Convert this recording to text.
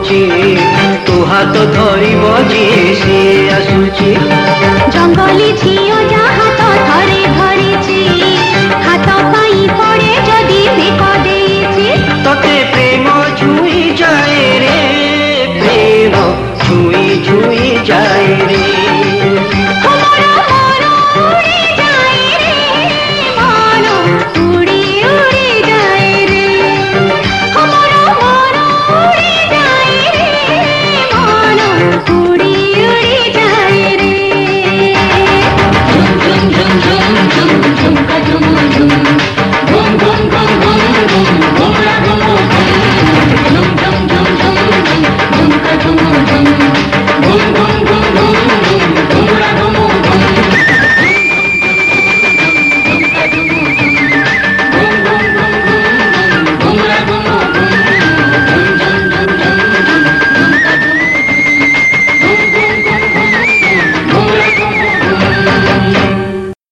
ଆସୁଛି ତୁ ହାତ ଧରିବ ଯିଏ ସିଏ ଆସୁଛି ଜଙ୍ଗଲି ଝିଅ ଯାହା